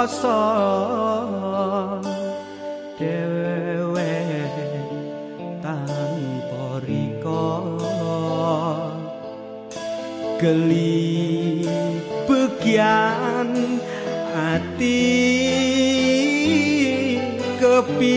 rasa dewe tanpa riko geli bagian ati kepi